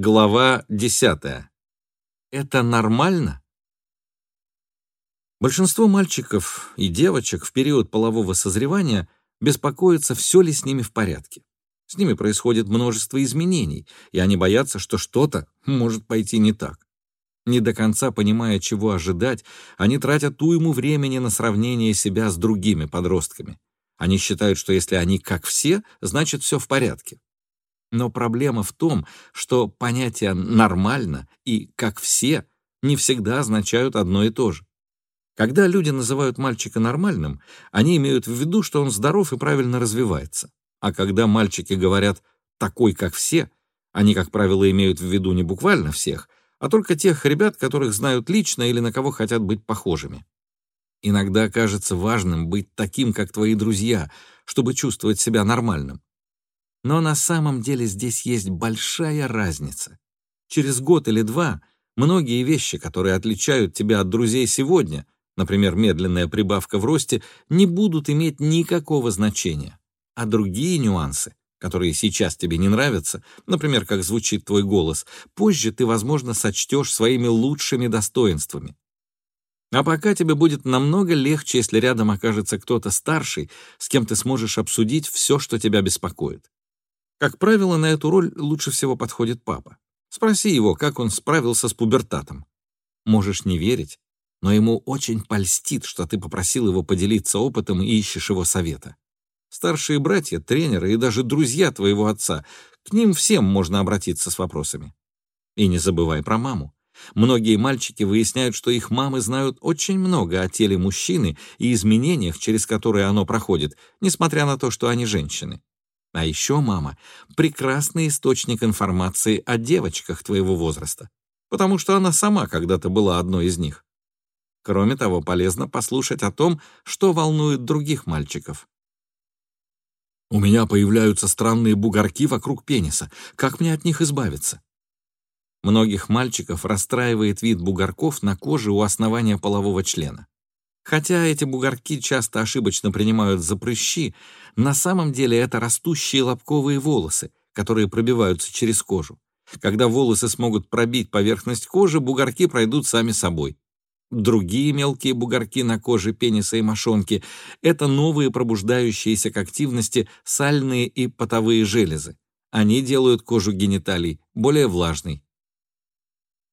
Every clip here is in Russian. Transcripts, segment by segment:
Глава 10. Это нормально? Большинство мальчиков и девочек в период полового созревания беспокоятся, все ли с ними в порядке. С ними происходит множество изменений, и они боятся, что что-то может пойти не так. Не до конца понимая, чего ожидать, они тратят уйму времени на сравнение себя с другими подростками. Они считают, что если они как все, значит все в порядке. Но проблема в том, что понятия «нормально» и «как все» не всегда означают одно и то же. Когда люди называют мальчика нормальным, они имеют в виду, что он здоров и правильно развивается. А когда мальчики говорят «такой, как все», они, как правило, имеют в виду не буквально всех, а только тех ребят, которых знают лично или на кого хотят быть похожими. Иногда кажется важным быть таким, как твои друзья, чтобы чувствовать себя нормальным. Но на самом деле здесь есть большая разница. Через год или два многие вещи, которые отличают тебя от друзей сегодня, например, медленная прибавка в росте, не будут иметь никакого значения. А другие нюансы, которые сейчас тебе не нравятся, например, как звучит твой голос, позже ты, возможно, сочтешь своими лучшими достоинствами. А пока тебе будет намного легче, если рядом окажется кто-то старший, с кем ты сможешь обсудить все, что тебя беспокоит. Как правило, на эту роль лучше всего подходит папа. Спроси его, как он справился с пубертатом. Можешь не верить, но ему очень польстит, что ты попросил его поделиться опытом и ищешь его совета. Старшие братья, тренеры и даже друзья твоего отца, к ним всем можно обратиться с вопросами. И не забывай про маму. Многие мальчики выясняют, что их мамы знают очень много о теле мужчины и изменениях, через которые оно проходит, несмотря на то, что они женщины. А еще мама — прекрасный источник информации о девочках твоего возраста, потому что она сама когда-то была одной из них. Кроме того, полезно послушать о том, что волнует других мальчиков. «У меня появляются странные бугорки вокруг пениса. Как мне от них избавиться?» Многих мальчиков расстраивает вид бугорков на коже у основания полового члена. Хотя эти бугорки часто ошибочно принимают за прыщи, на самом деле это растущие лобковые волосы, которые пробиваются через кожу. Когда волосы смогут пробить поверхность кожи, бугорки пройдут сами собой. Другие мелкие бугорки на коже пениса и мошонки — это новые пробуждающиеся к активности сальные и потовые железы. Они делают кожу гениталий более влажной.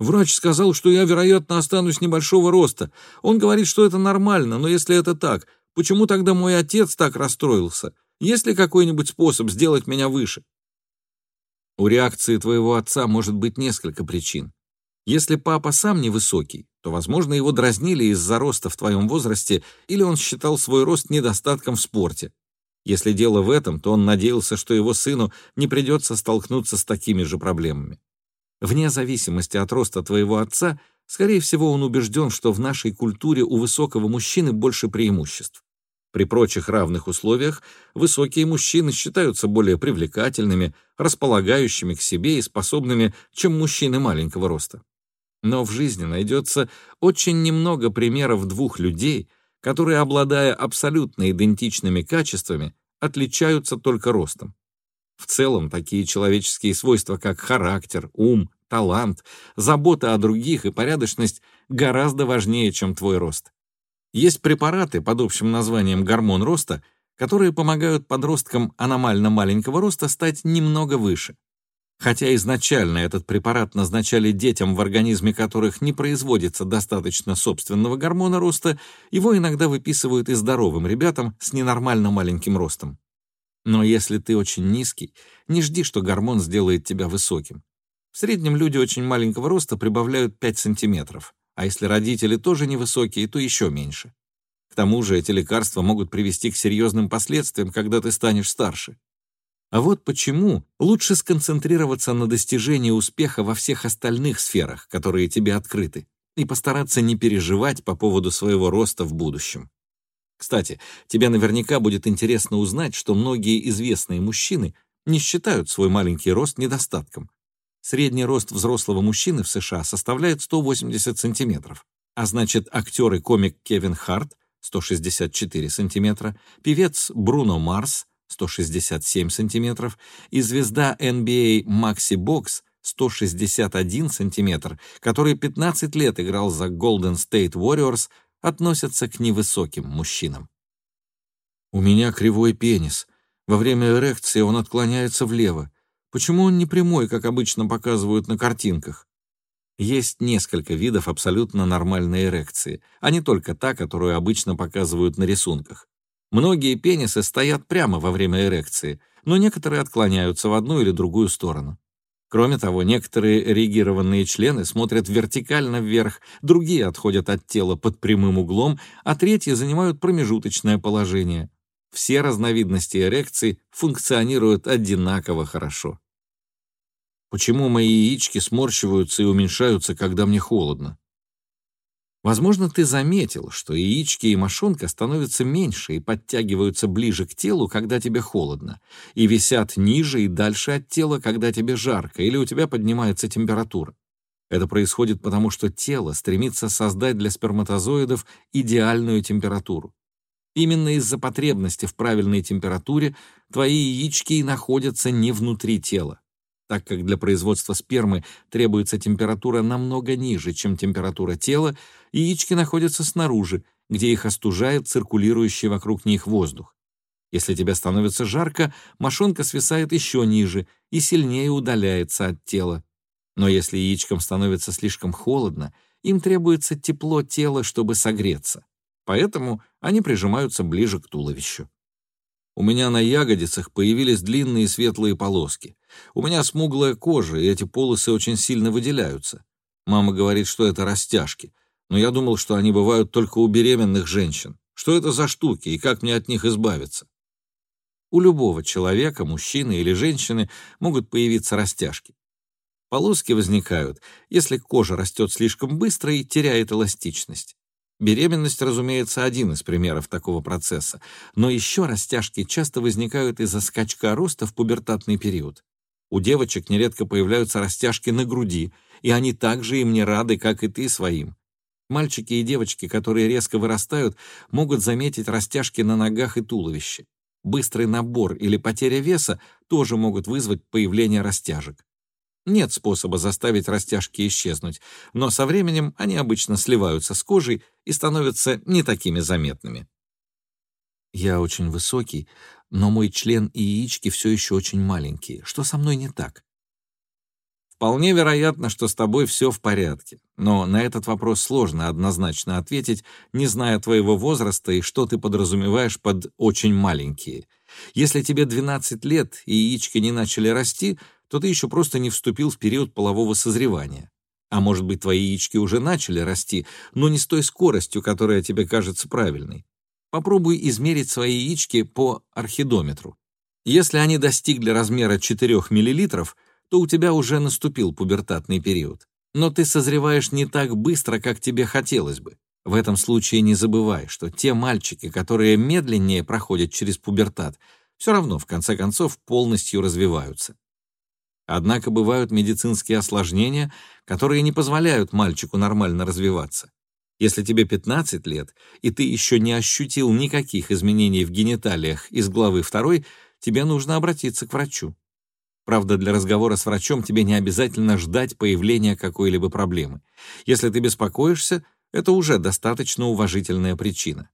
Врач сказал, что я, вероятно, останусь небольшого роста. Он говорит, что это нормально, но если это так, почему тогда мой отец так расстроился? Есть ли какой-нибудь способ сделать меня выше? У реакции твоего отца может быть несколько причин. Если папа сам невысокий, то, возможно, его дразнили из-за роста в твоем возрасте или он считал свой рост недостатком в спорте. Если дело в этом, то он надеялся, что его сыну не придется столкнуться с такими же проблемами. Вне зависимости от роста твоего отца, скорее всего, он убежден, что в нашей культуре у высокого мужчины больше преимуществ. При прочих равных условиях высокие мужчины считаются более привлекательными, располагающими к себе и способными, чем мужчины маленького роста. Но в жизни найдется очень немного примеров двух людей, которые, обладая абсолютно идентичными качествами, отличаются только ростом. В целом, такие человеческие свойства, как характер, ум, талант, забота о других и порядочность гораздо важнее, чем твой рост. Есть препараты под общим названием гормон роста, которые помогают подросткам аномально маленького роста стать немного выше. Хотя изначально этот препарат назначали детям, в организме которых не производится достаточно собственного гормона роста, его иногда выписывают и здоровым ребятам с ненормально маленьким ростом. Но если ты очень низкий, не жди, что гормон сделает тебя высоким. В среднем люди очень маленького роста прибавляют 5 сантиметров, а если родители тоже невысокие, то еще меньше. К тому же эти лекарства могут привести к серьезным последствиям, когда ты станешь старше. А вот почему лучше сконцентрироваться на достижении успеха во всех остальных сферах, которые тебе открыты, и постараться не переживать по поводу своего роста в будущем. Кстати, тебе наверняка будет интересно узнать, что многие известные мужчины не считают свой маленький рост недостатком. Средний рост взрослого мужчины в США составляет 180 сантиметров, а значит, актер и комик Кевин Харт 164 сантиметра, певец Бруно Марс 167 сантиметров и звезда NBA Макси Бокс 161 сантиметр, который 15 лет играл за Golden State Warriors, относятся к невысоким мужчинам. «У меня кривой пенис. Во время эрекции он отклоняется влево. Почему он не прямой, как обычно показывают на картинках?» Есть несколько видов абсолютно нормальной эрекции, а не только та, которую обычно показывают на рисунках. Многие пенисы стоят прямо во время эрекции, но некоторые отклоняются в одну или другую сторону. Кроме того, некоторые эрегированные члены смотрят вертикально вверх, другие отходят от тела под прямым углом, а третьи занимают промежуточное положение. Все разновидности эрекции функционируют одинаково хорошо. Почему мои яички сморщиваются и уменьшаются, когда мне холодно? Возможно, ты заметил, что яички и мошонка становятся меньше и подтягиваются ближе к телу, когда тебе холодно, и висят ниже и дальше от тела, когда тебе жарко или у тебя поднимается температура. Это происходит потому, что тело стремится создать для сперматозоидов идеальную температуру. Именно из-за потребности в правильной температуре твои яички и находятся не внутри тела так как для производства спермы требуется температура намного ниже, чем температура тела, яички находятся снаружи, где их остужает циркулирующий вокруг них воздух. Если тебе становится жарко, мошонка свисает еще ниже и сильнее удаляется от тела. Но если яичкам становится слишком холодно, им требуется тепло тела, чтобы согреться. Поэтому они прижимаются ближе к туловищу. У меня на ягодицах появились длинные светлые полоски. У меня смуглая кожа, и эти полосы очень сильно выделяются. Мама говорит, что это растяжки, но я думал, что они бывают только у беременных женщин. Что это за штуки и как мне от них избавиться? У любого человека, мужчины или женщины, могут появиться растяжки. Полоски возникают, если кожа растет слишком быстро и теряет эластичность. Беременность, разумеется, один из примеров такого процесса, но еще растяжки часто возникают из-за скачка роста в пубертатный период. У девочек нередко появляются растяжки на груди, и они также им не рады, как и ты своим. Мальчики и девочки, которые резко вырастают, могут заметить растяжки на ногах и туловище. Быстрый набор или потеря веса тоже могут вызвать появление растяжек. Нет способа заставить растяжки исчезнуть, но со временем они обычно сливаются с кожей и становятся не такими заметными. Я очень высокий, но мой член и яички все еще очень маленькие. Что со мной не так? Вполне вероятно, что с тобой все в порядке, но на этот вопрос сложно однозначно ответить, не зная твоего возраста и что ты подразумеваешь под «очень маленькие». Если тебе 12 лет и яички не начали расти, то ты еще просто не вступил в период полового созревания. А может быть, твои яички уже начали расти, но не с той скоростью, которая тебе кажется правильной. Попробуй измерить свои яички по архидометру. Если они достигли размера 4 мл, то у тебя уже наступил пубертатный период. Но ты созреваешь не так быстро, как тебе хотелось бы. В этом случае не забывай, что те мальчики, которые медленнее проходят через пубертат, все равно в конце концов полностью развиваются. Однако бывают медицинские осложнения, которые не позволяют мальчику нормально развиваться. Если тебе 15 лет, и ты еще не ощутил никаких изменений в гениталиях из главы 2, тебе нужно обратиться к врачу. Правда, для разговора с врачом тебе не обязательно ждать появления какой-либо проблемы. Если ты беспокоишься, это уже достаточно уважительная причина.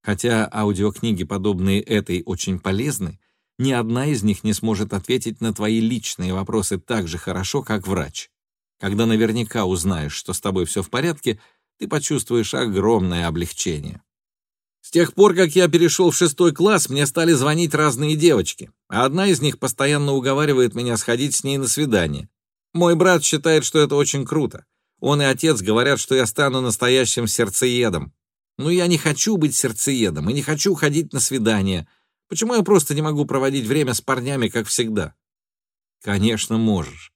Хотя аудиокниги, подобные этой, очень полезны, ни одна из них не сможет ответить на твои личные вопросы так же хорошо, как врач. Когда наверняка узнаешь, что с тобой все в порядке, ты почувствуешь огромное облегчение. С тех пор, как я перешел в шестой класс, мне стали звонить разные девочки, а одна из них постоянно уговаривает меня сходить с ней на свидание. Мой брат считает, что это очень круто. Он и отец говорят, что я стану настоящим сердцеедом. Но я не хочу быть сердцеедом и не хочу ходить на свидания. Почему я просто не могу проводить время с парнями, как всегда? Конечно, можешь.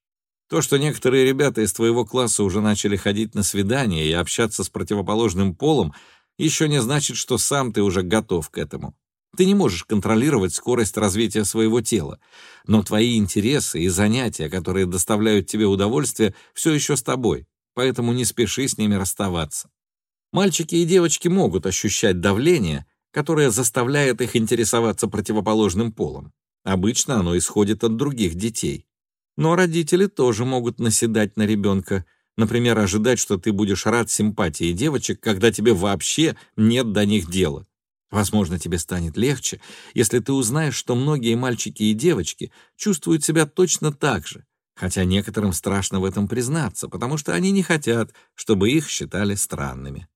То, что некоторые ребята из твоего класса уже начали ходить на свидания и общаться с противоположным полом, еще не значит, что сам ты уже готов к этому. Ты не можешь контролировать скорость развития своего тела, но твои интересы и занятия, которые доставляют тебе удовольствие, все еще с тобой, поэтому не спеши с ними расставаться. Мальчики и девочки могут ощущать давление, которое заставляет их интересоваться противоположным полом. Обычно оно исходит от других детей. Но родители тоже могут наседать на ребенка, например, ожидать, что ты будешь рад симпатии девочек, когда тебе вообще нет до них дела. Возможно, тебе станет легче, если ты узнаешь, что многие мальчики и девочки чувствуют себя точно так же, хотя некоторым страшно в этом признаться, потому что они не хотят, чтобы их считали странными.